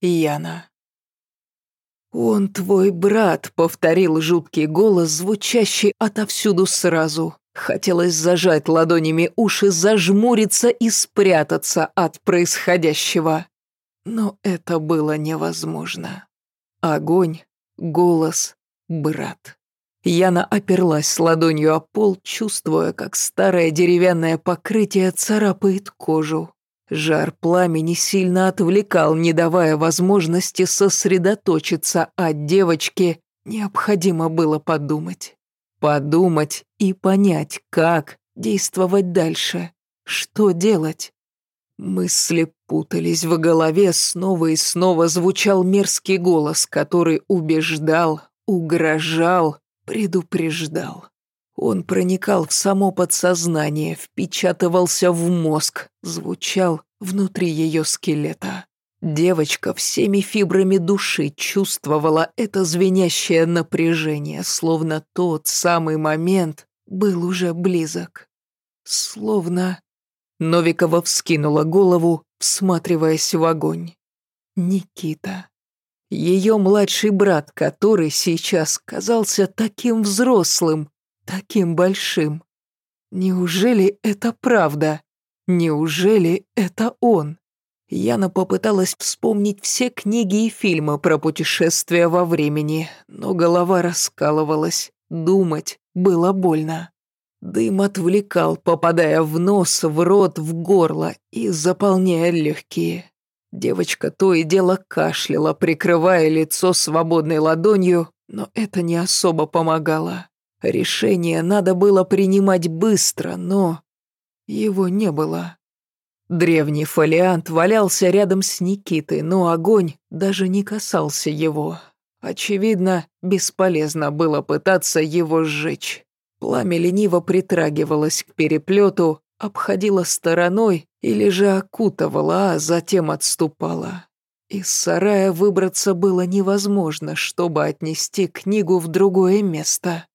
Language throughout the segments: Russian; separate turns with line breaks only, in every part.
Яна. «Он твой брат», — повторил жуткий голос, звучащий отовсюду сразу. Хотелось зажать ладонями уши, зажмуриться и спрятаться от происходящего. Но это было невозможно. Огонь, голос, брат. Яна оперлась ладонью о пол, чувствуя, как старое деревянное покрытие царапает кожу. Жар пламени сильно отвлекал, не давая возможности сосредоточиться, а девочке необходимо было подумать. Подумать и понять, как действовать дальше, что делать. Мысли путались в голове, снова и снова звучал мерзкий голос, который убеждал, угрожал, предупреждал. Он проникал в само подсознание, впечатывался в мозг, звучал внутри ее скелета. Девочка всеми фибрами души чувствовала это звенящее напряжение, словно тот самый момент был уже близок. Словно... Новикова вскинула голову, всматриваясь в огонь. Никита. Ее младший брат, который сейчас казался таким взрослым, таким большим. Неужели это правда? Неужели это он? Яна попыталась вспомнить все книги и фильмы про путешествия во времени, но голова раскалывалась, думать было больно. Дым отвлекал, попадая в нос, в рот, в горло и заполняя легкие. Девочка то и дело кашляла, прикрывая лицо свободной ладонью, но это не особо помогало. Решение надо было принимать быстро, но его не было. Древний фолиант валялся рядом с Никитой, но огонь даже не касался его. Очевидно, бесполезно было пытаться его сжечь. Пламя лениво притрагивалось к переплету, обходило стороной или же окутывало, а затем отступало. Из сарая выбраться было невозможно, чтобы отнести книгу в другое место.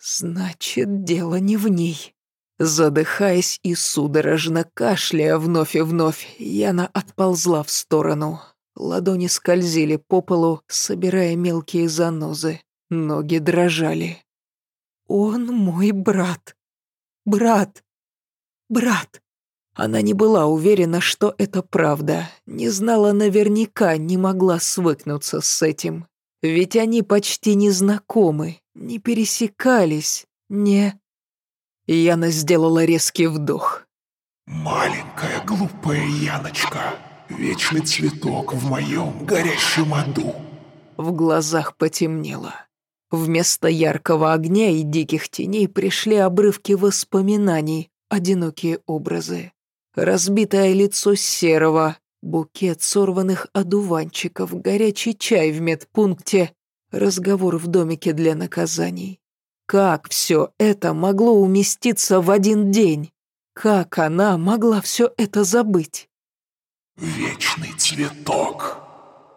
Значит, дело не в ней. Задыхаясь и судорожно кашляя вновь и вновь, Яна отползла в сторону. Ладони скользили по полу, собирая мелкие занозы. Ноги дрожали. «Он мой брат. Брат. Брат». Она не была уверена, что это правда, не знала наверняка, не могла свыкнуться с этим. Ведь они почти не знакомы, не пересекались, не... Яна сделала резкий вдох.
«Маленькая глупая Яночка, вечный цветок в моем горящем аду».
В глазах потемнело. Вместо яркого огня и диких теней пришли обрывки воспоминаний, одинокие образы. Разбитое лицо серого, букет сорванных одуванчиков, горячий чай в медпункте, разговор в домике для наказаний. Как все это могло уместиться в один день? Как она могла все это забыть?
«Вечный цветок».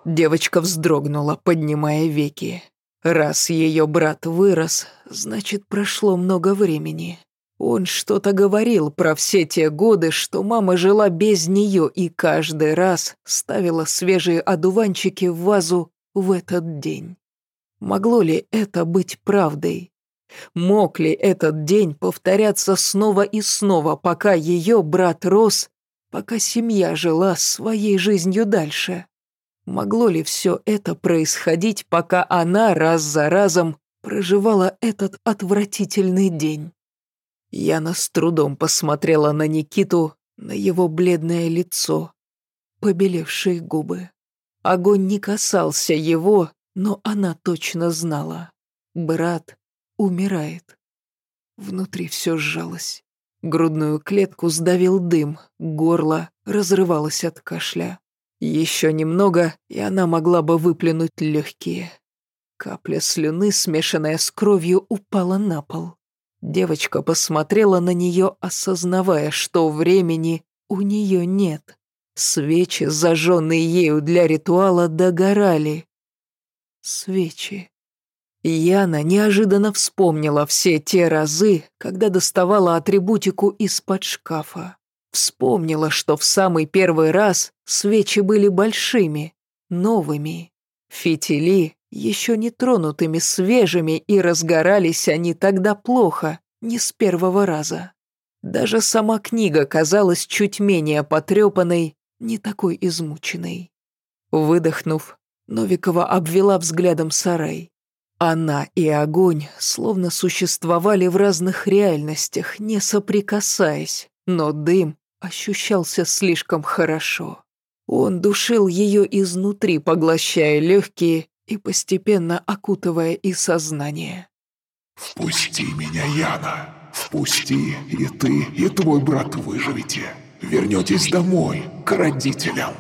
Девочка вздрогнула, поднимая веки. Раз ее брат вырос, значит, прошло много времени. Он что-то говорил про все те годы, что мама жила без нее и каждый раз ставила свежие одуванчики в вазу в этот день. Могло ли это быть правдой? Мог ли этот день повторяться снова и снова, пока ее брат рос, пока семья жила своей жизнью дальше? Могло ли все это происходить, пока она раз за разом проживала этот отвратительный день? Яна с трудом посмотрела на Никиту, на его бледное лицо, побелевшие губы. Огонь не касался его, но она точно знала. Брат умирает. Внутри все сжалось. Грудную клетку сдавил дым, горло разрывалось от кашля. Еще немного, и она могла бы выплюнуть легкие. Капля слюны, смешанная с кровью, упала на пол. Девочка посмотрела на нее, осознавая, что времени у нее нет. Свечи, зажженные ею для ритуала, догорали. Свечи. Яна неожиданно вспомнила все те разы, когда доставала атрибутику из-под шкафа. Вспомнила, что в самый первый раз свечи были большими. новыми. Фитили еще не тронутыми, свежими, и разгорались они тогда плохо, не с первого раза. Даже сама книга казалась чуть менее потрепанной, не такой измученной. Выдохнув, Новикова обвела взглядом сарай. Она и огонь словно существовали в разных реальностях, не соприкасаясь, но дым ощущался слишком хорошо. Он душил ее изнутри, поглощая легкие и постепенно окутывая и сознание.
«Впусти меня, Яна! Впусти, и ты, и твой брат выживете. Вернетесь домой, к родителям».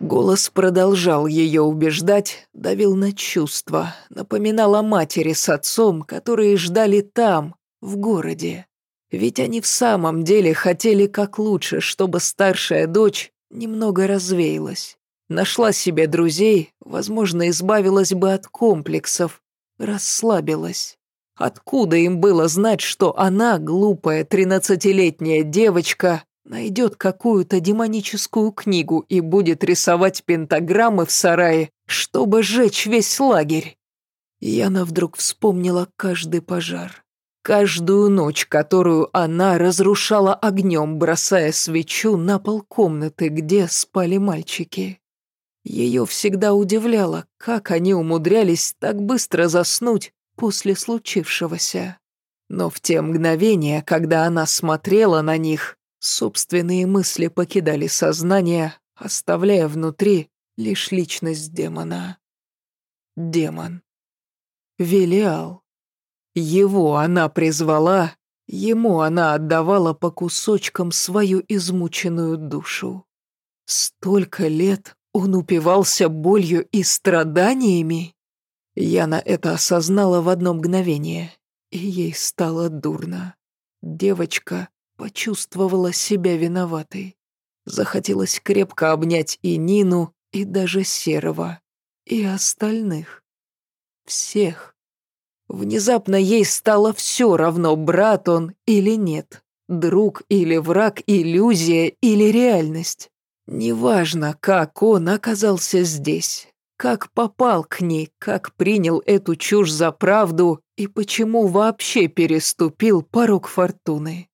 Голос продолжал ее убеждать, давил на чувства, напоминал о матери с отцом, которые ждали там, в городе. Ведь они в самом деле хотели как лучше, чтобы старшая дочь немного развеялась. Нашла себе друзей, возможно, избавилась бы от комплексов, расслабилась. Откуда им было знать, что она, глупая тринадцатилетняя девочка, найдет какую-то демоническую книгу и будет рисовать пентаграммы в сарае, чтобы сжечь весь лагерь? Яна вдруг вспомнила каждый пожар, каждую ночь, которую она разрушала огнем, бросая свечу на пол комнаты, где спали мальчики. Ее всегда удивляло, как они умудрялись так быстро заснуть после случившегося. Но в те мгновения, когда она смотрела на них, собственные мысли покидали сознание, оставляя внутри лишь личность демона. Демон. Велиал. Его она призвала, ему она отдавала по кусочкам свою измученную душу. Столько лет он упивался болью и страданиями. Яна это осознала в одно мгновение, и ей стало дурно. Девочка почувствовала себя виноватой. Захотелось крепко обнять и Нину, и даже Серого, и остальных. Всех. Внезапно ей стало все равно, брат он или нет, друг или враг, иллюзия или реальность. Неважно, как он оказался здесь, как попал к ней, как принял эту чушь за правду и почему вообще переступил порог фортуны.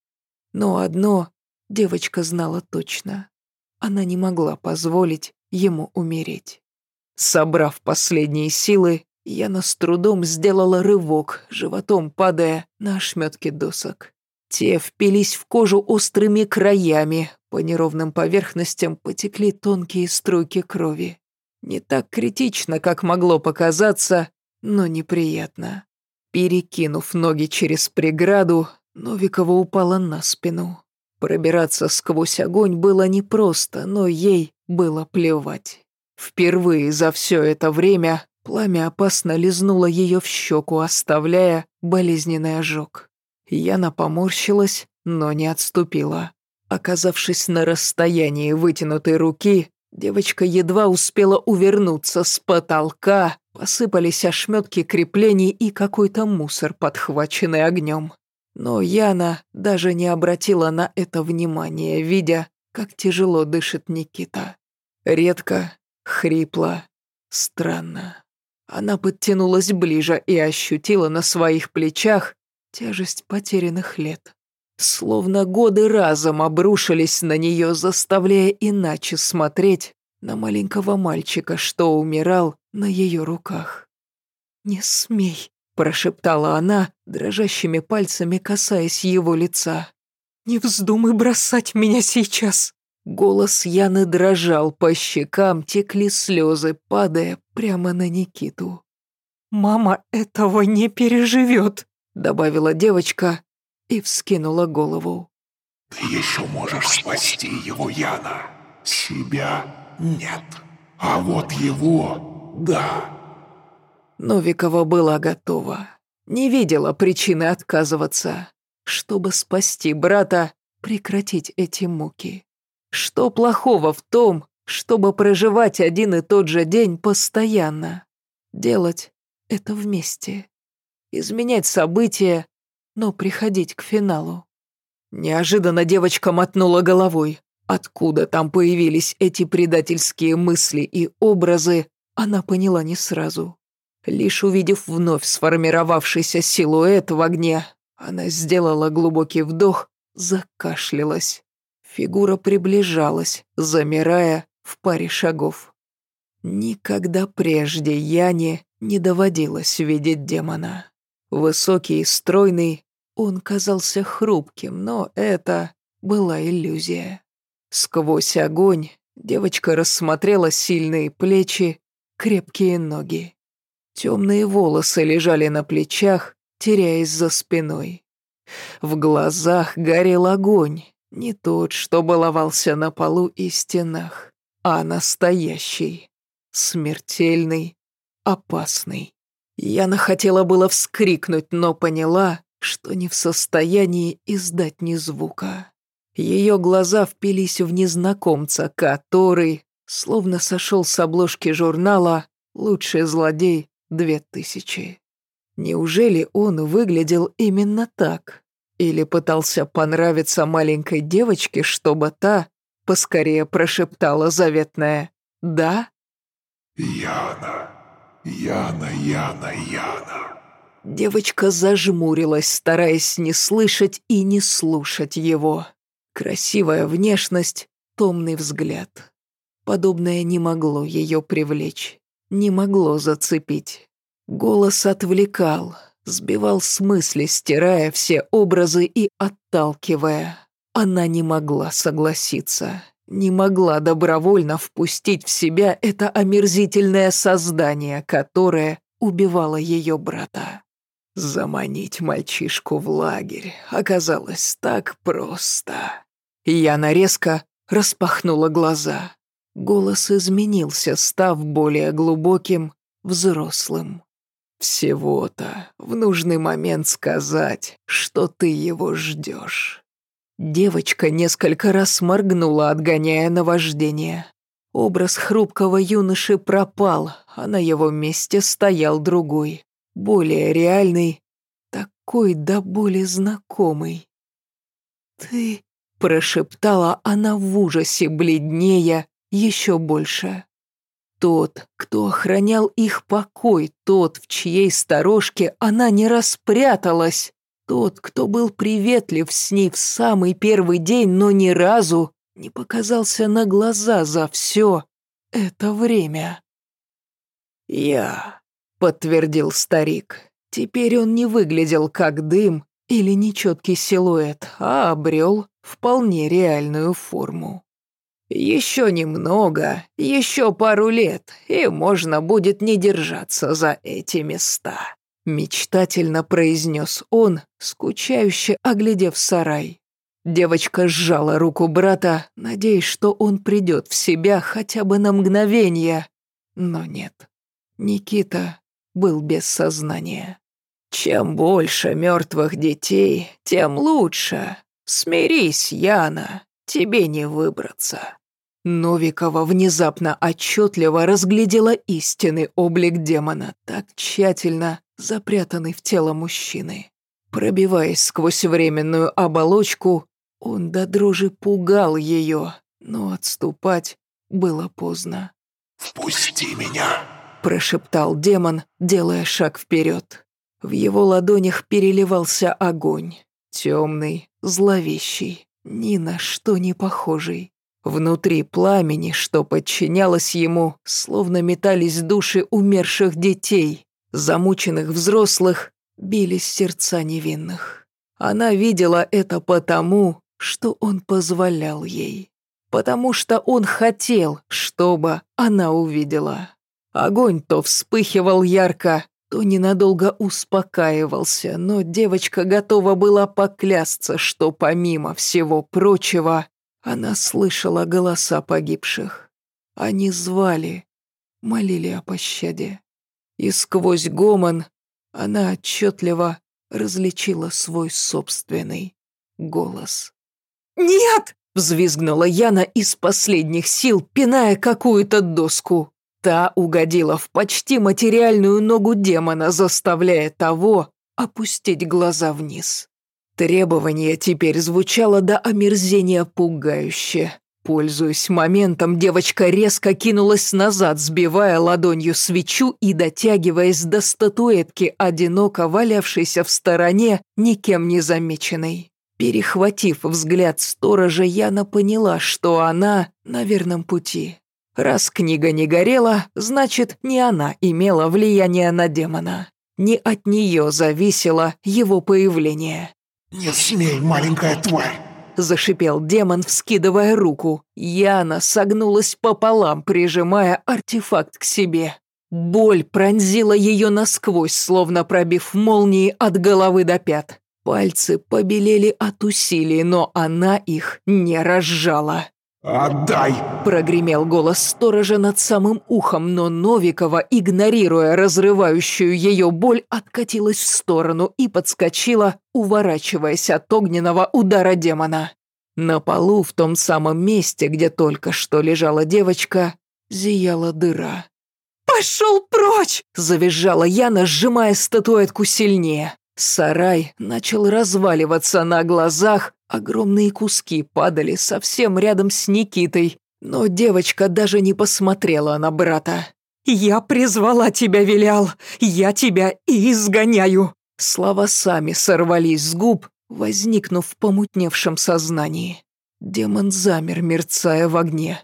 Но одно девочка знала точно. Она не могла позволить ему умереть. Собрав последние силы, Яна с трудом сделала рывок, животом падая на ошметки досок. Те впились в кожу острыми краями, по неровным поверхностям потекли тонкие струйки крови. Не так критично, как могло показаться, но неприятно. Перекинув ноги через преграду, Новикова упала на спину. Пробираться сквозь огонь было непросто, но ей было плевать. Впервые за все это время пламя опасно лизнуло ее в щеку, оставляя болезненный ожог. Яна поморщилась, но не отступила. Оказавшись на расстоянии вытянутой руки, девочка едва успела увернуться с потолка, посыпались ошметки креплений и какой-то мусор, подхваченный огнем. Но Яна даже не обратила на это внимания, видя, как тяжело дышит Никита. Редко, хрипло, странно. Она подтянулась ближе и ощутила на своих плечах тяжесть потерянных лет. Словно годы разом обрушились на нее, заставляя иначе смотреть на маленького мальчика, что умирал на ее руках. «Не смей», – прошептала она, дрожащими пальцами касаясь его лица. «Не вздумай бросать меня сейчас!» Голос Яны дрожал, по щекам текли слезы, падая прямо на Никиту. «Мама этого не переживет», добавила девочка и вскинула голову.
«Ты еще можешь спасти его, Яна. Себя нет. А вот его — да».
Новикова была готова. Не видела причины отказываться. Чтобы спасти брата, прекратить эти муки. Что плохого в том, чтобы проживать один и тот же день постоянно? Делать это вместе изменять события, но приходить к финалу. Неожиданно девочка мотнула головой. Откуда там появились эти предательские мысли и образы, она поняла не сразу. Лишь увидев вновь сформировавшийся силуэт в огне, она сделала глубокий вдох, закашлялась. Фигура приближалась, замирая в паре шагов. Никогда прежде Яне не доводилось видеть демона. Высокий и стройный, он казался хрупким, но это была иллюзия. Сквозь огонь девочка рассмотрела сильные плечи, крепкие ноги. Темные волосы лежали на плечах, теряясь за спиной. В глазах горел огонь, не тот, что баловался на полу и стенах, а настоящий, смертельный, опасный. Яна хотела было вскрикнуть, но поняла, что не в состоянии издать ни звука. Ее глаза впились в незнакомца, который, словно сошел с обложки журнала «Лучший злодей 2000». Неужели он выглядел именно так? Или пытался понравиться маленькой девочке, чтобы та поскорее прошептала заветное «да»?
Яна, Яна, Яна, Яна.
Девочка зажмурилась, стараясь не слышать и не слушать его. Красивая внешность, томный взгляд. Подобное не могло ее привлечь, не могло зацепить. Голос отвлекал, сбивал с мысли, стирая все образы и отталкивая. Она не могла согласиться, не могла добровольно впустить в себя это омерзительное создание, которое убивало ее брата. Заманить мальчишку в лагерь оказалось так просто. Яна резко распахнула глаза. Голос изменился, став более глубоким, взрослым. Всего-то в нужный момент сказать, что ты его ждешь. Девочка несколько раз моргнула, отгоняя наваждение. Образ хрупкого юноши пропал, а на его месте стоял другой, более реальный, такой до боли знакомый. «Ты...» — прошептала она в ужасе, бледнее еще больше. Тот, кто охранял их покой, тот, в чьей сторожке она не распряталась, тот, кто был приветлив с ней в самый первый день, но ни разу не показался на глаза за все это время. «Я», — подтвердил старик. Теперь он не выглядел как дым или нечеткий силуэт, а обрел вполне реальную форму. Еще немного, еще пару лет, и можно будет не держаться за эти места», — мечтательно произнес он, скучающе оглядев сарай. Девочка сжала руку брата, надеясь, что он придет в себя хотя бы на мгновение. Но нет, Никита был без сознания. «Чем больше мертвых детей, тем лучше. Смирись, Яна, тебе не выбраться». Новикова внезапно отчетливо разглядела истинный облик демона, так тщательно запрятанный в тело мужчины. Пробиваясь сквозь временную оболочку, он до дрожи пугал ее, но отступать было поздно.
«Впусти меня!»
– прошептал демон, делая шаг вперед. В его ладонях переливался огонь, темный, зловещий, ни на что не похожий. Внутри пламени, что подчинялось ему, словно метались души умерших детей, замученных взрослых, бились сердца невинных. Она видела это потому, что он позволял ей. Потому что он хотел, чтобы она увидела. Огонь то вспыхивал ярко, то ненадолго успокаивался, но девочка готова была поклясться, что помимо всего прочего, она слышала голоса погибших. Они звали, молили о пощаде. И сквозь гомон она отчетливо различила свой собственный голос. «Нет!» — взвизгнула Яна из последних сил, пиная какую-то доску. Та угодила в почти материальную ногу демона, заставляя того опустить глаза вниз. Требование теперь звучало до омерзения пугающе. Пользуясь моментом, девочка резко кинулась назад, сбивая ладонью свечу и дотягиваясь до статуэтки, одиноко валявшейся в стороне, никем не замеченной. Перехватив взгляд сторожа, Яна поняла, что она на верном пути. Раз книга не горела, значит, не она имела влияние на демона. Не от нее зависело его появление.
«Не смей, маленькая тварь!»
Зашипел демон, вскидывая руку. Яна согнулась пополам, прижимая артефакт к себе. Боль пронзила ее насквозь, словно пробив молнии от головы до пят. Пальцы побелели от усилий, но она их не разжала.
«Отдай!»
– прогремел голос сторожа над самым ухом, но Новикова, игнорируя разрывающую ее боль, откатилась в сторону и подскочила, уворачиваясь от огненного удара демона. На полу, в том самом месте, где только что лежала девочка, зияла дыра. «Пошел прочь!» – завизжала Яна, сжимая статуэтку сильнее. Сарай начал разваливаться на глазах, огромные куски падали совсем рядом с Никитой, но девочка даже не посмотрела на брата. «Я призвала тебя, Вилял! Я тебя и изгоняю!» Слова сами сорвались с губ, возникнув в помутневшем сознании. Демон замер, мерцая в огне.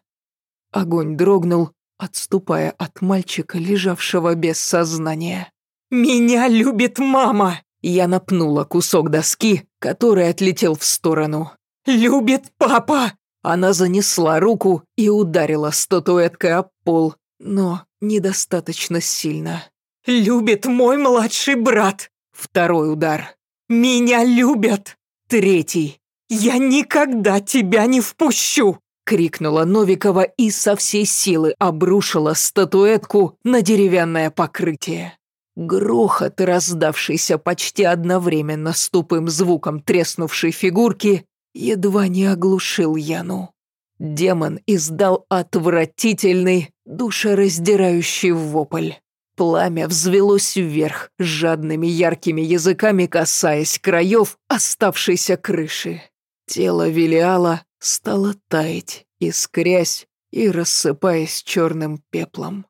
Огонь дрогнул, отступая от мальчика, лежавшего без сознания. «Меня любит мама!» Я напнула кусок доски, который отлетел в сторону. «Любит папа!» Она занесла руку и ударила статуэткой об пол, но недостаточно сильно. «Любит мой младший брат!» Второй удар. «Меня любят!» Третий. «Я никогда тебя не впущу!» крикнула Новикова и со всей силы обрушила статуэтку на деревянное покрытие. Грохот, раздавшийся почти одновременно с тупым звуком треснувшей фигурки, едва не оглушил Яну. Демон издал отвратительный, душераздирающий вопль. Пламя взвелось вверх, жадными яркими языками касаясь краев оставшейся крыши. Тело Велиала стало таять, искрясь и рассыпаясь черным пеплом.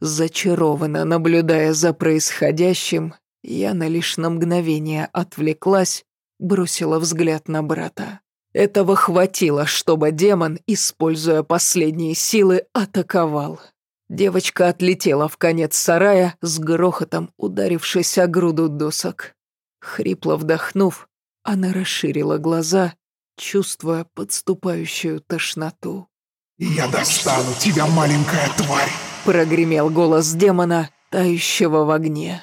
Зачарованно наблюдая за происходящим, Яна лишь на мгновение отвлеклась, бросила взгляд на брата. Этого хватило, чтобы демон, используя последние силы, атаковал. Девочка отлетела в конец сарая, с грохотом ударившись о груду досок. Хрипло вдохнув, она расширила глаза, чувствуя подступающую тошноту.
«Я достану тебя, маленькая тварь!»
Прогремел голос демона, тающего в огне.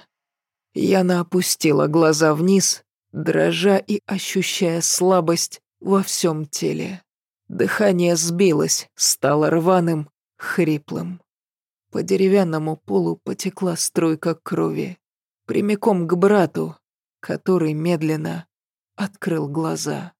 Яна опустила глаза вниз, дрожа и ощущая слабость во всем теле. Дыхание сбилось, стало рваным, хриплым. По деревянному полу потекла струйка крови, прямиком к брату, который медленно открыл глаза.